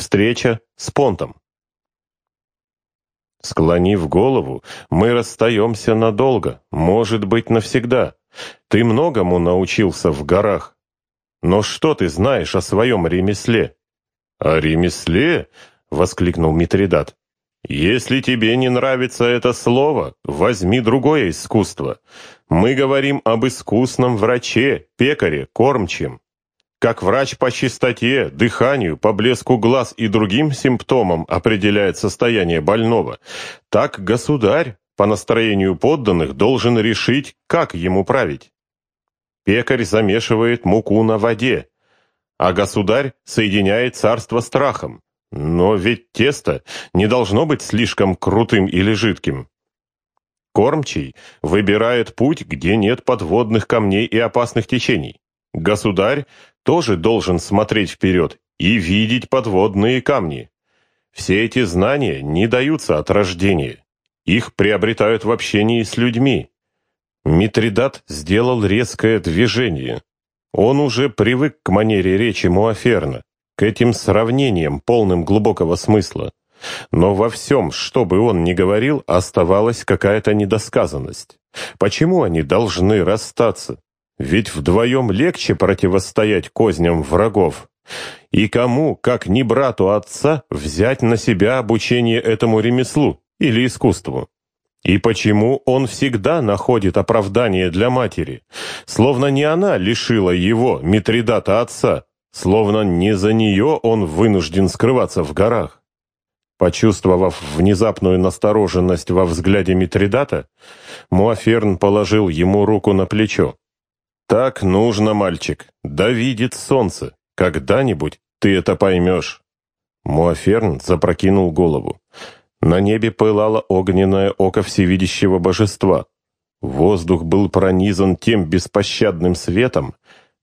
Встреча с Понтом. Склонив голову, мы расстаемся надолго, может быть, навсегда. Ты многому научился в горах. Но что ты знаешь о своем ремесле? О ремесле? — воскликнул Митридат. «Если тебе не нравится это слово, возьми другое искусство. Мы говорим об искусном враче, пекаре, кормчем. Как врач по чистоте, дыханию, по блеску глаз и другим симптомам определяет состояние больного, так государь по настроению подданных должен решить, как ему править. Пекарь замешивает муку на воде, а государь соединяет царство страхом. Но ведь тесто не должно быть слишком крутым или жидким. Кормчий выбирает путь, где нет подводных камней и опасных течений. Государь тоже должен смотреть вперед и видеть подводные камни. Все эти знания не даются от рождения. Их приобретают в общении с людьми. Митридат сделал резкое движение. Он уже привык к манере речи Муаферна, к этим сравнениям, полным глубокого смысла. Но во всем, что бы он ни говорил, оставалась какая-то недосказанность. Почему они должны расстаться? Ведь вдвоем легче противостоять козням врагов. И кому, как не брату отца, взять на себя обучение этому ремеслу или искусству? И почему он всегда находит оправдание для матери, словно не она лишила его, Митридата отца, словно не за нее он вынужден скрываться в горах? Почувствовав внезапную настороженность во взгляде Митридата, Муаферн положил ему руку на плечо. «Так нужно, мальчик. Да видит солнце. Когда-нибудь ты это поймешь». Муаферн запрокинул голову. На небе пылало огненное око всевидящего божества. Воздух был пронизан тем беспощадным светом,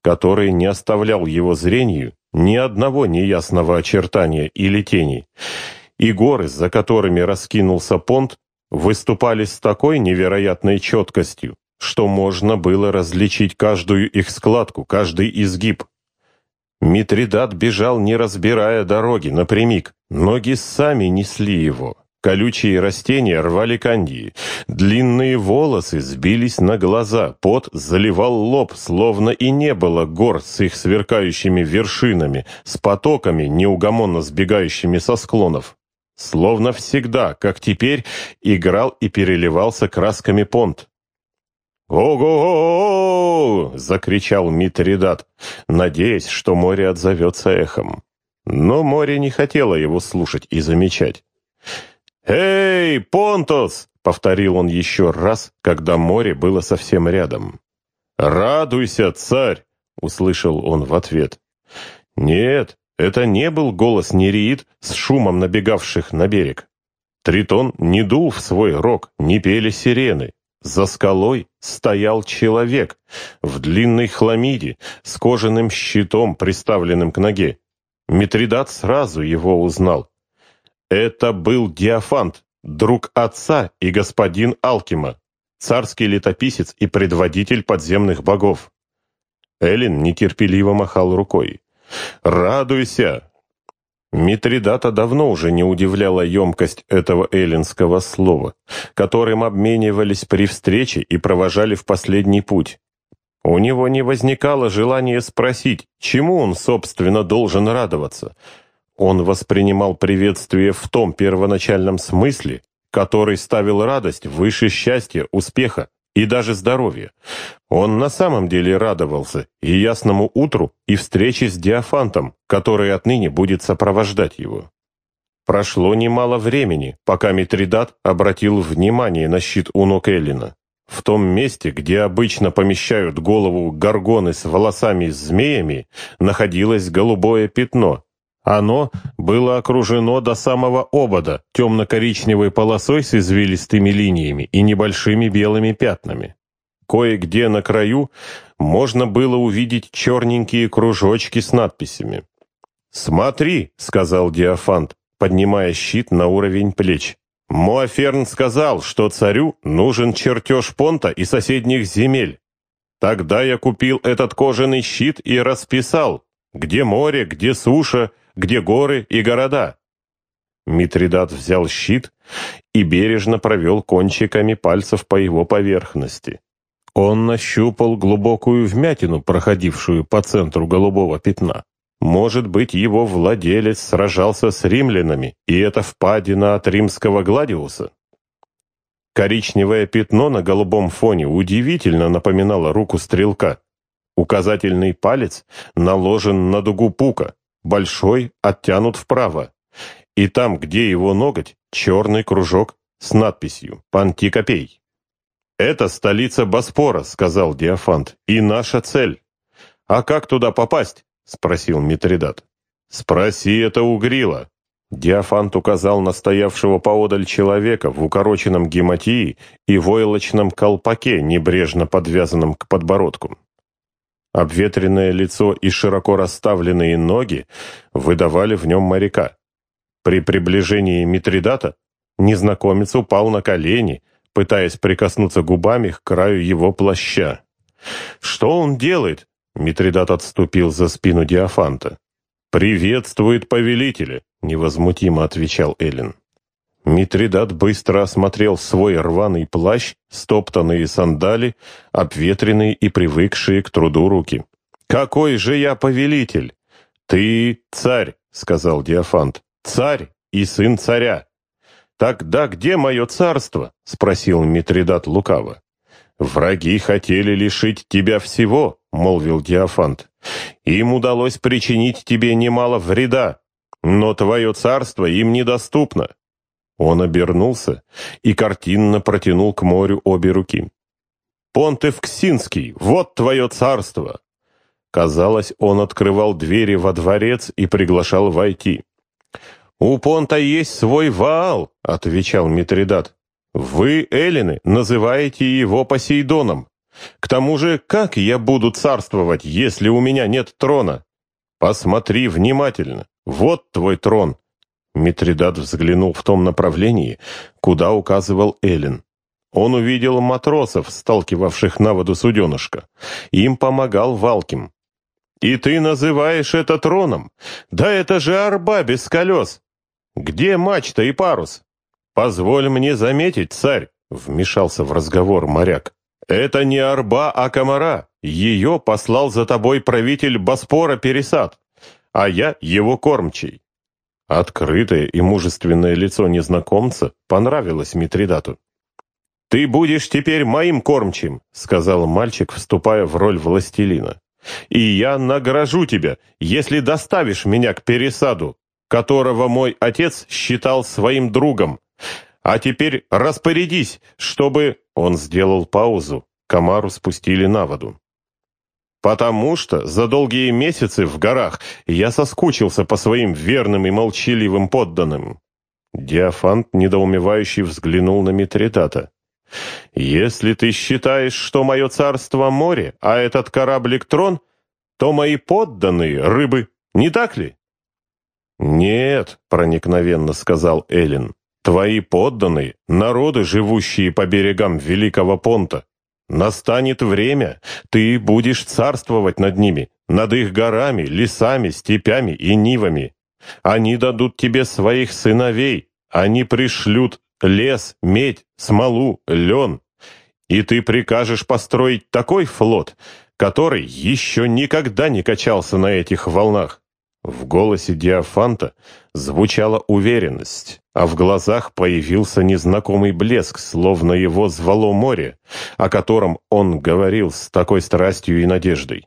который не оставлял его зрению ни одного неясного очертания или тени, и горы, за которыми раскинулся понт, выступали с такой невероятной четкостью, что можно было различить каждую их складку, каждый изгиб. Митридат бежал, не разбирая дороги, напрямик. Ноги сами несли его. Колючие растения рвали кандии. Длинные волосы сбились на глаза, пот заливал лоб, словно и не было гор с их сверкающими вершинами, с потоками, неугомонно сбегающими со склонов. Словно всегда, как теперь, играл и переливался красками понт. «Ого-го!» — закричал Митридат, надеясь, что море отзовется эхом. Но море не хотело его слушать и замечать. «Эй, Понтос!» — повторил он еще раз, когда море было совсем рядом. «Радуйся, царь!» — услышал он в ответ. «Нет, это не был голос Нереид с шумом набегавших на берег. Тритон не дул в свой рог, не пели сирены. За скалой стоял человек в длинной хламиде с кожаным щитом, приставленным к ноге. Митридат сразу его узнал. Это был Диафант, друг отца и господин Алкима, царский летописец и предводитель подземных богов. Эллин нетерпеливо махал рукой. «Радуйся! Митридата давно уже не удивляла емкость этого эллинского слова, которым обменивались при встрече и провожали в последний путь. У него не возникало желания спросить, чему он, собственно, должен радоваться. Он воспринимал приветствие в том первоначальном смысле, который ставил радость выше счастья, успеха и даже здоровья. Он на самом деле радовался и ясному утру, и встрече с Диафантом, который отныне будет сопровождать его. Прошло немало времени, пока Митридат обратил внимание на щит у ног Эллина. В том месте, где обычно помещают голову горгоны с волосами-змеями, находилось голубое пятно, оно было окружено до самого обода темно-коричневой полосой с извилистыми линиями и небольшими белыми пятнами. Кое-где на краю можно было увидеть черненькие кружочки с надписями. «Смотри», — сказал Диафант, поднимая щит на уровень плеч. «Муаферн сказал, что царю нужен чертеж понта и соседних земель. Тогда я купил этот кожаный щит и расписал, где море, где суша, где горы и города. Митридат взял щит и бережно провел кончиками пальцев по его поверхности. Он нащупал глубокую вмятину, проходившую по центру голубого пятна. Может быть, его владелец сражался с римлянами, и это впадина от римского гладиуса? Коричневое пятно на голубом фоне удивительно напоминало руку стрелка. Указательный палец наложен на дугу пука, большой оттянут вправо. И там, где его ноготь, черный кружок с надписью «Пантикопей». «Это столица Боспора», — сказал Диофант, — «и наша цель». «А как туда попасть?» — спросил Митридат. «Спроси это у Грила». Диофант указал на стоявшего поодаль человека в укороченном гематии и войлочном колпаке, небрежно подвязанном к подбородку. Обветренное лицо и широко расставленные ноги выдавали в нем моряка. При приближении Митридата незнакомец упал на колени, пытаясь прикоснуться губами к краю его плаща. «Что он делает?» Митридат отступил за спину Диофанта. «Приветствует повелителя», — невозмутимо отвечал Эллен. Митридат быстро осмотрел свой рваный плащ, стоптанные сандали, обветренные и привыкшие к труду руки. «Какой же я повелитель?» «Ты царь», — сказал Диофант, — «царь и сын царя». «Тогда где мое царство?» — спросил Митридат лукаво. «Враги хотели лишить тебя всего», — молвил Диофант. «Им удалось причинить тебе немало вреда, но твое царство им недоступно». Он обернулся и картинно протянул к морю обе руки. «Понтев Ксинский, вот твое царство!» Казалось, он открывал двери во дворец и приглашал войти. «У Понта есть свой Ваал», — отвечал Митридат. «Вы, эллины, называете его Посейдоном. К тому же, как я буду царствовать, если у меня нет трона? Посмотри внимательно. Вот твой трон». Митридат взглянул в том направлении, куда указывал Эллен. Он увидел матросов, сталкивавших на воду суденышко. Им помогал Валким. «И ты называешь это троном? Да это же арба без колес! Где мачта и парус?» «Позволь мне заметить, царь», — вмешался в разговор моряк. «Это не арба, а комара. Ее послал за тобой правитель Боспора Пересад, а я его кормчий». Открытое и мужественное лицо незнакомца понравилось Митридату. «Ты будешь теперь моим кормчим», — сказал мальчик, вступая в роль властелина. «И я награжу тебя, если доставишь меня к пересаду, которого мой отец считал своим другом. А теперь распорядись, чтобы...» Он сделал паузу. Комару спустили на воду. «Потому что за долгие месяцы в горах я соскучился по своим верным и молчаливым подданным». Диафант, недоумевающий, взглянул на Митридата. «Если ты считаешь, что мое царство — море, а этот кораблик — трон, то мои подданные — рыбы, не так ли?» «Нет», — проникновенно сказал Эллен, — «твои подданные — народы, живущие по берегам Великого Понта. Настанет время, ты будешь царствовать над ними, над их горами, лесами, степями и нивами. Они дадут тебе своих сыновей, они пришлют лес, медь, смолу, лен. И ты прикажешь построить такой флот, который еще никогда не качался на этих волнах. В голосе Диафанта звучала уверенность, а в глазах появился незнакомый блеск, словно его звало море, о котором он говорил с такой страстью и надеждой.